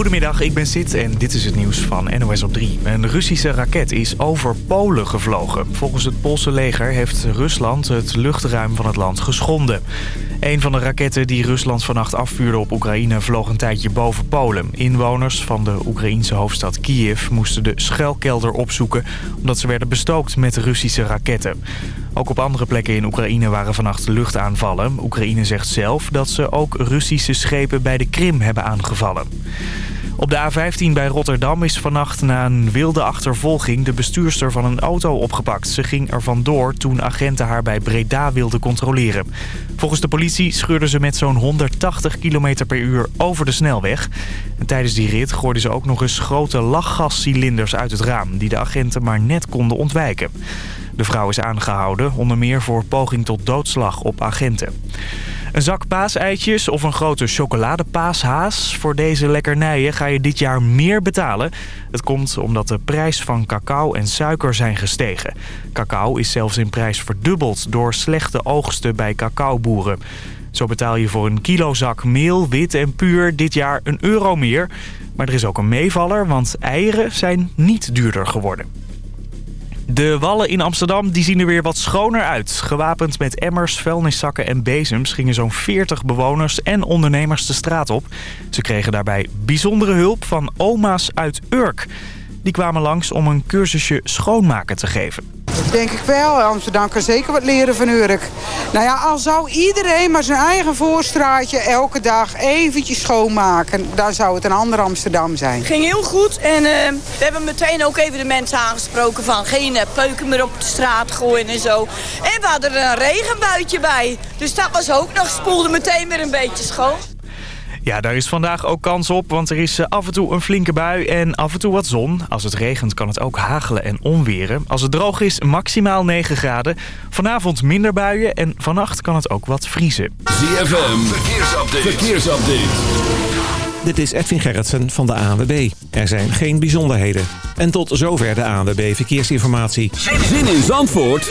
Goedemiddag, ik ben Sid en dit is het nieuws van NOS op 3. Een Russische raket is over Polen gevlogen. Volgens het Poolse leger heeft Rusland het luchtruim van het land geschonden. Een van de raketten die Rusland vannacht afvuurde op Oekraïne vloog een tijdje boven Polen. Inwoners van de Oekraïense hoofdstad Kiev moesten de schuilkelder opzoeken... omdat ze werden bestookt met Russische raketten. Ook op andere plekken in Oekraïne waren vannacht luchtaanvallen. Oekraïne zegt zelf dat ze ook Russische schepen bij de Krim hebben aangevallen. Op de A15 bij Rotterdam is vannacht na een wilde achtervolging de bestuurster van een auto opgepakt. Ze ging er vandoor toen agenten haar bij Breda wilden controleren. Volgens de politie scheurde ze met zo'n 180 km per uur over de snelweg. En tijdens die rit gooiden ze ook nog eens grote lachgascilinders uit het raam... die de agenten maar net konden ontwijken. De vrouw is aangehouden, onder meer voor poging tot doodslag op agenten. Een zak paaseitjes of een grote chocoladepaashaas. Voor deze lekkernijen ga je dit jaar meer betalen. Het komt omdat de prijs van cacao en suiker zijn gestegen. Cacao is zelfs in prijs verdubbeld door slechte oogsten bij cacaoboeren. Zo betaal je voor een kilo zak meel, wit en puur dit jaar een euro meer. Maar er is ook een meevaller, want eieren zijn niet duurder geworden. De wallen in Amsterdam die zien er weer wat schoner uit. Gewapend met emmers, vuilniszakken en bezems gingen zo'n 40 bewoners en ondernemers de straat op. Ze kregen daarbij bijzondere hulp van oma's uit Urk. Die kwamen langs om een cursusje schoonmaken te geven. Denk ik wel. Amsterdam kan zeker wat leren van Urk. Nou ja, al zou iedereen maar zijn eigen voorstraatje elke dag eventjes schoonmaken... dan zou het een ander Amsterdam zijn. ging heel goed en uh, we hebben meteen ook even de mensen aangesproken... van geen uh, peuken meer op de straat gooien en zo. En we hadden er een regenbuitje bij. Dus dat was ook nog, spoelde meteen weer een beetje schoon. Ja, daar is vandaag ook kans op, want er is eh, af en toe een flinke bui en af en toe wat zon. Als het regent kan het ook hagelen en onweren. Als het droog is, maximaal 9 graden. Vanavond minder buien en vannacht kan het ook wat vriezen. ZFM, verkeersupdate. verkeersupdate. Dit is Edwin Gerritsen van de ANWB. Er zijn geen bijzonderheden. En tot zover de ANWB Verkeersinformatie. Zin in Zandvoort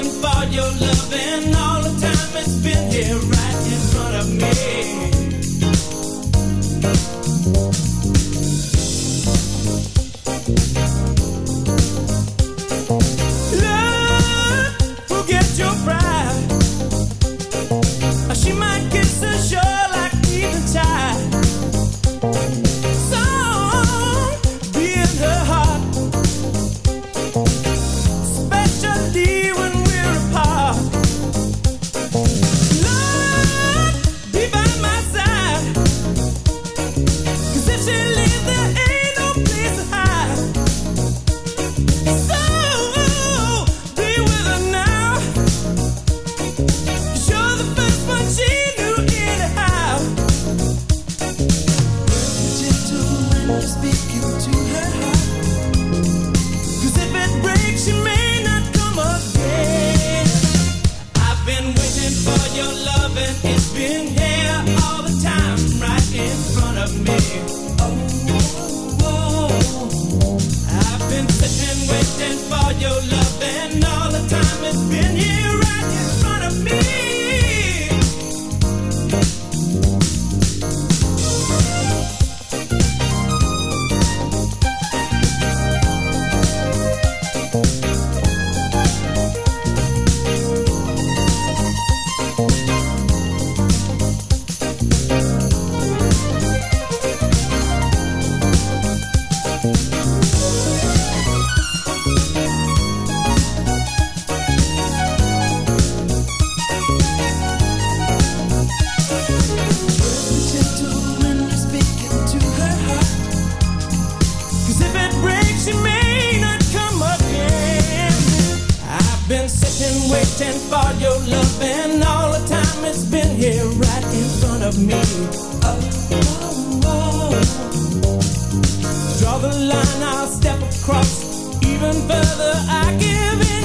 and fight. of me. Draw the line, I'll step across. Even further, I give in.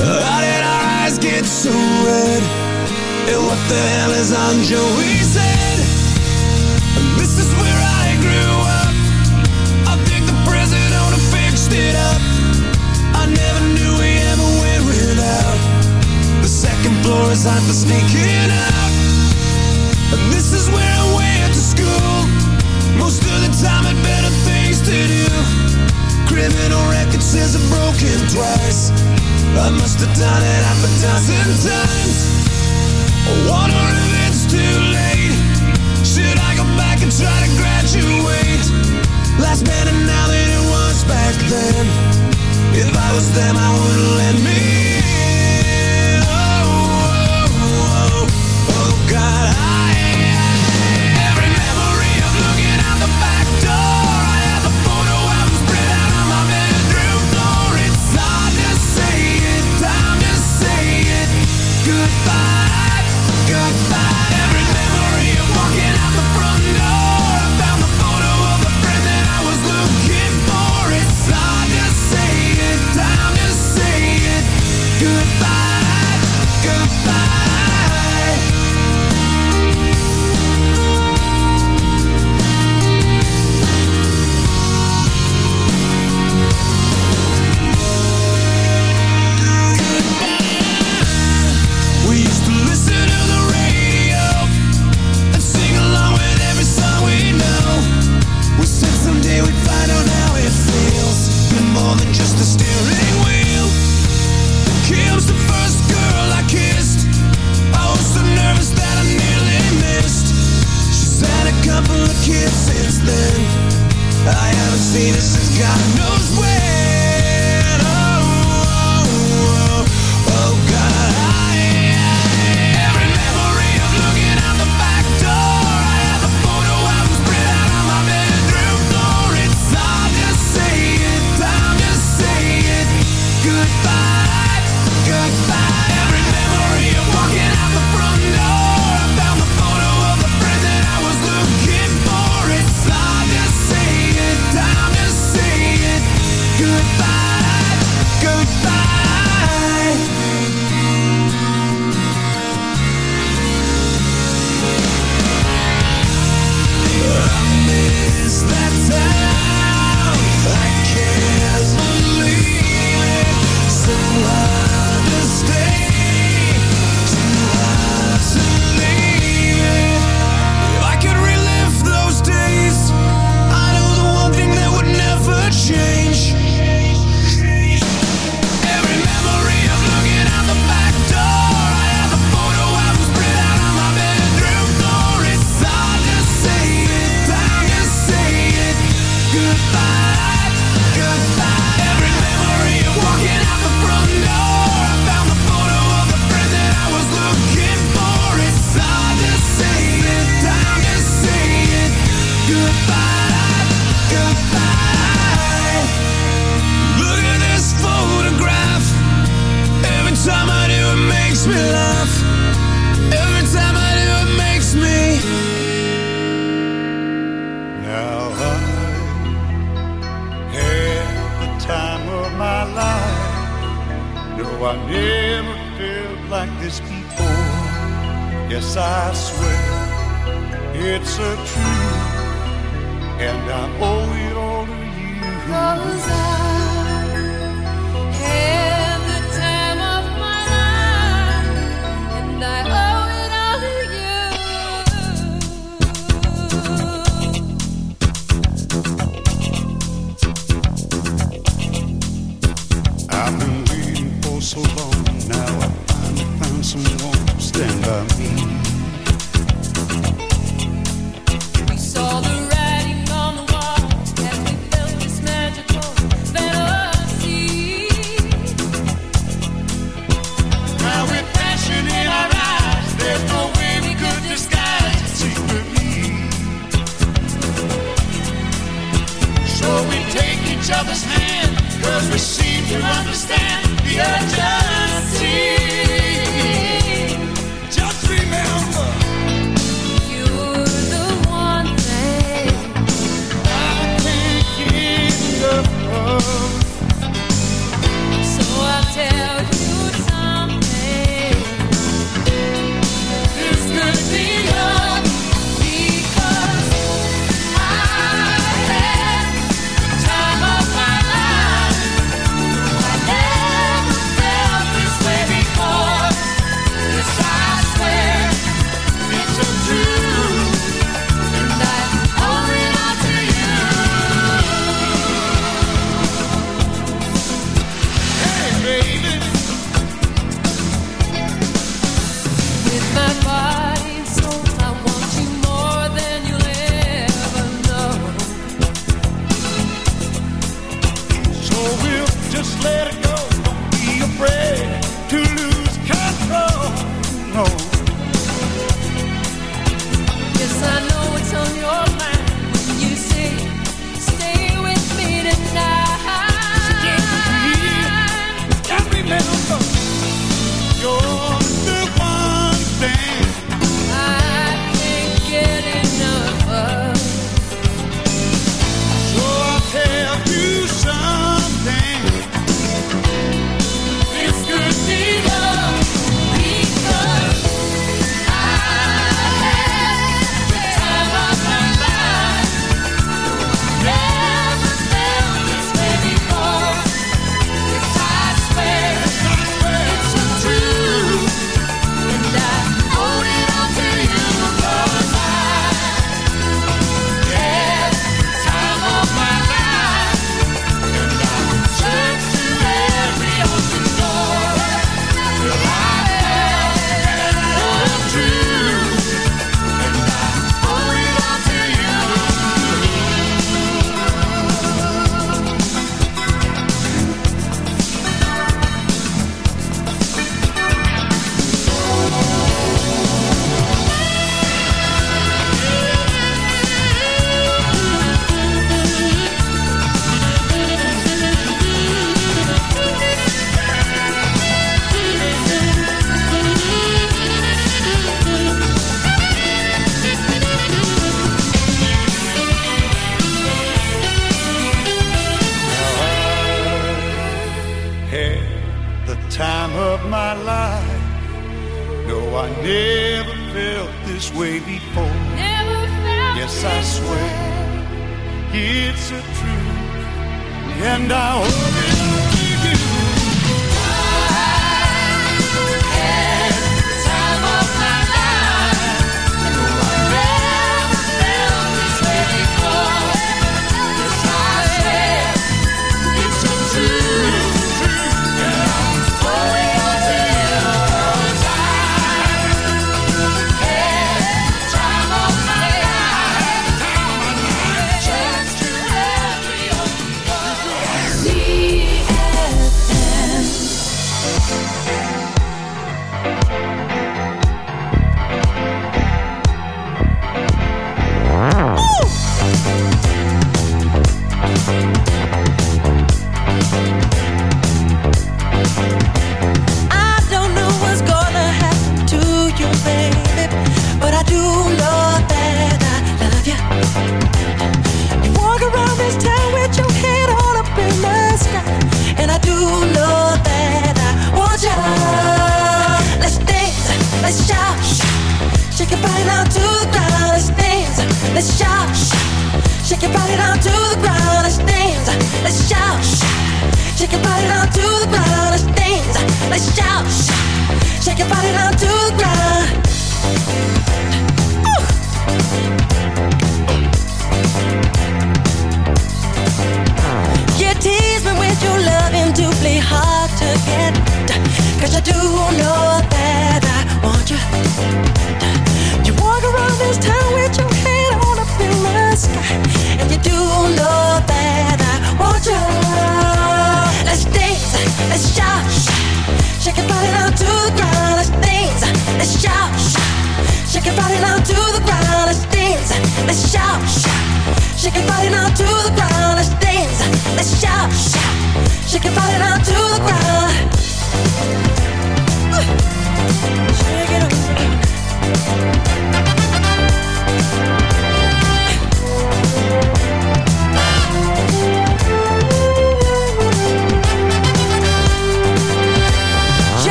How did our eyes get so red? And what the hell is on Joey's said, this is where I grew up. I think the president owner fixed it up. I never knew we ever went without. The second floor is hot for sneaking out. And this is where I went to school. Most of the time had better things to do. Criminal record says I'm broken twice. I must have done it half a dozen times. I wonder if it's too late. Should I go back and try to graduate? Last better now than it was back then. If I was them I wouldn't let me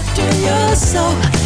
after your soul.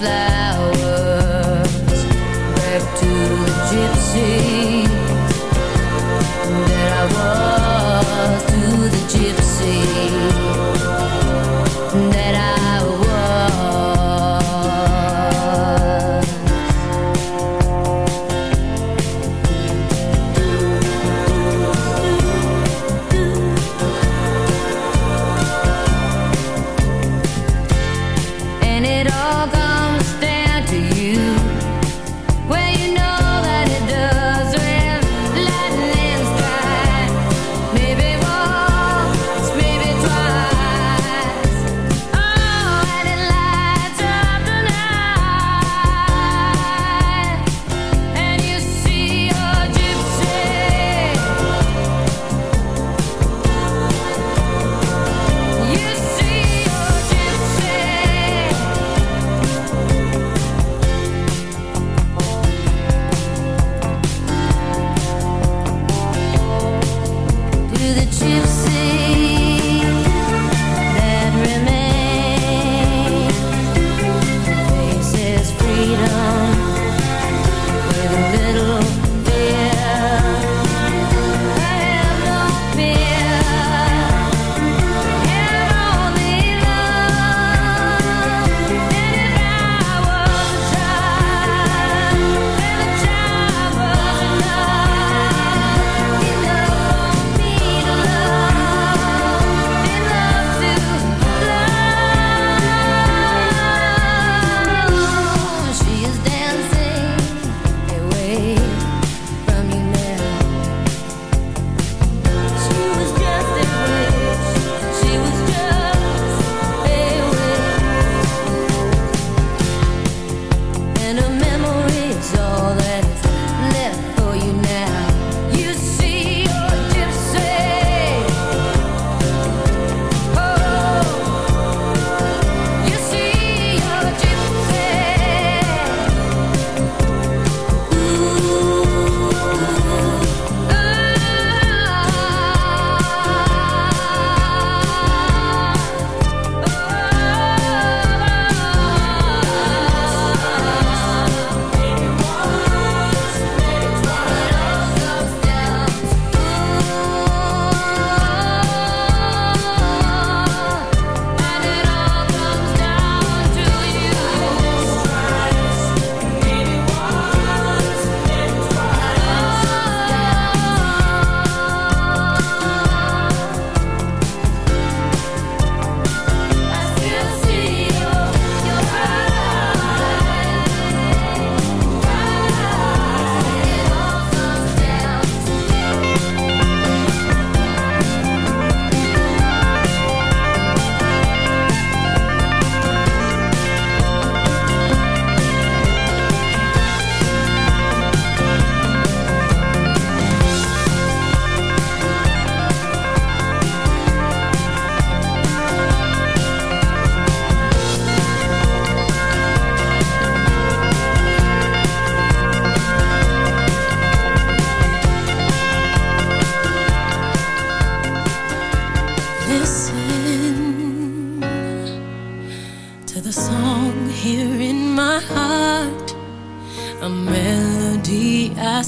fly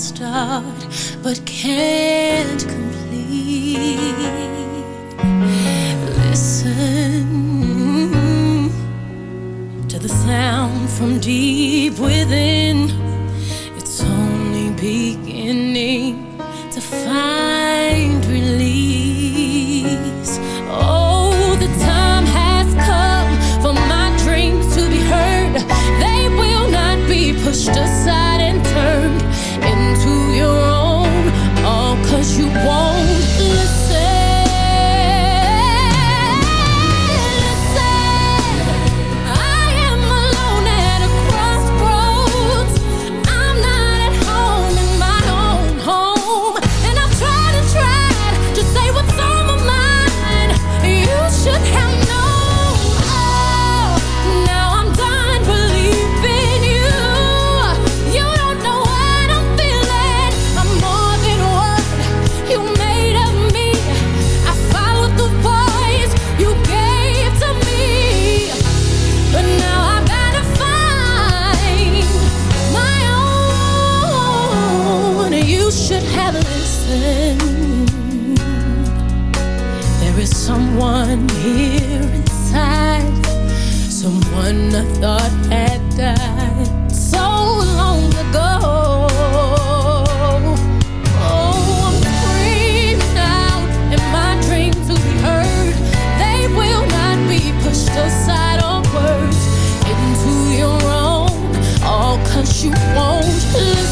start but can't you won't listen.